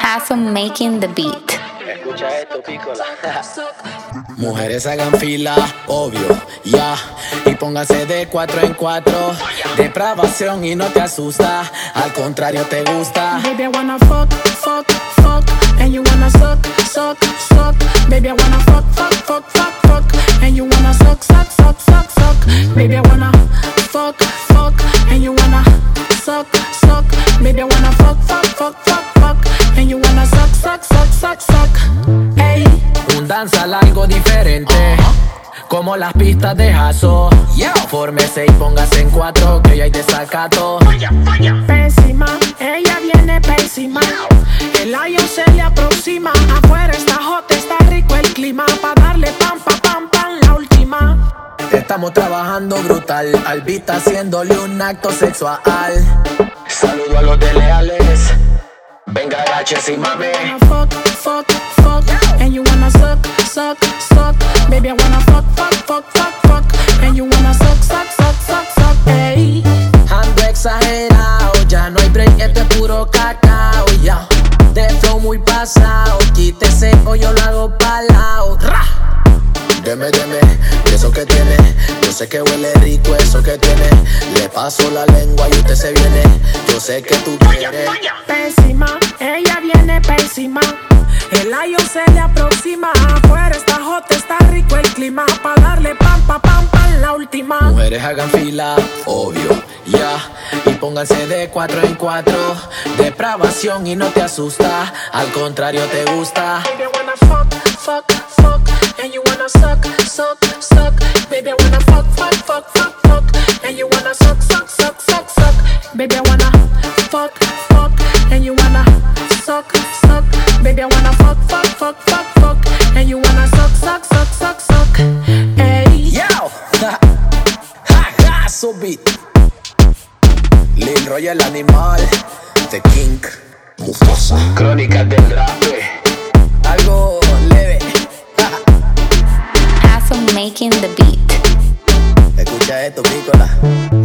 Hassan making the beat. Escucha esto, pícola. Mujeres hagan fila, obvio, ya. Y pónganse de cuatro en cuatro. Depravación y no te asusta. Al contrario, te gusta. Baby, I wanna fuck, fuck, fuck. And you wanna suck, suck, suck. Baby, I wanna fuck, fuck, fuck, fuck, fuck. And you wanna suck, suck, suck, suck, suck. Baby, I wanna fuck, fuck. And you wanna suck, suck. Baby, I wanna fuck, fuck, fuck, fuck, fuck. And you wanna suck, suck, suck, suck, suck. Ey. Un danzal algo diferente. Como las pistas de Jaso. Fórmese y póngase en cuatro. Que ya hay desacato. Pésima, ella viene pésima. El ayo se le aproxima. Estamos trabajando brutal. Albita haciéndole un acto sexual. Saludo a los de leales. Venga, agaches y mame. Fuck, fuck, fuck. And you wanna suck, suck, suck. Baby, I wanna fuck, fuck, fuck, fuck, fuck. And you wanna suck, suck, suck, suck, suck. Ey. Ando exagerado, ya no hay break, esto es puro cacao, ya. De flow muy pasado, quítese o yo lo hago palao. Ra. Deme, deme, que tiene, yo sé que huele rico eso que tiene. Le paso la lengua y usted se viene, yo sé que tú quieres. Pésima, ella viene pésima. El ayo se le aproxima. Afuera está hot, está rico el clima. Pa' darle pam, pa, pam, pam, la última. Mujeres hagan fila, obvio, ya. Y pónganse de cuatro en cuatro. Depravación y no te asusta, al contrario te gusta. Baby, I wanna fuck, fuck, fuck. And you wanna suck, suck, suck. Baby, I wanna fuck, fuck, fuck, fuck, fuck. And you wanna suck, suck, suck, suck, suck. Baby, I wanna fuck, fuck. And you wanna suck, suck. Baby, I wanna fuck, fuck, fuck, fuck, fuck. And you wanna suck, suck, suck, suck, suck. Ey. Yo, ha, ha, ha, so beat. Lil Roy el animal, The King, Mufasa. Crónicas del rap. Eh. Algo Escucha esto, pícola.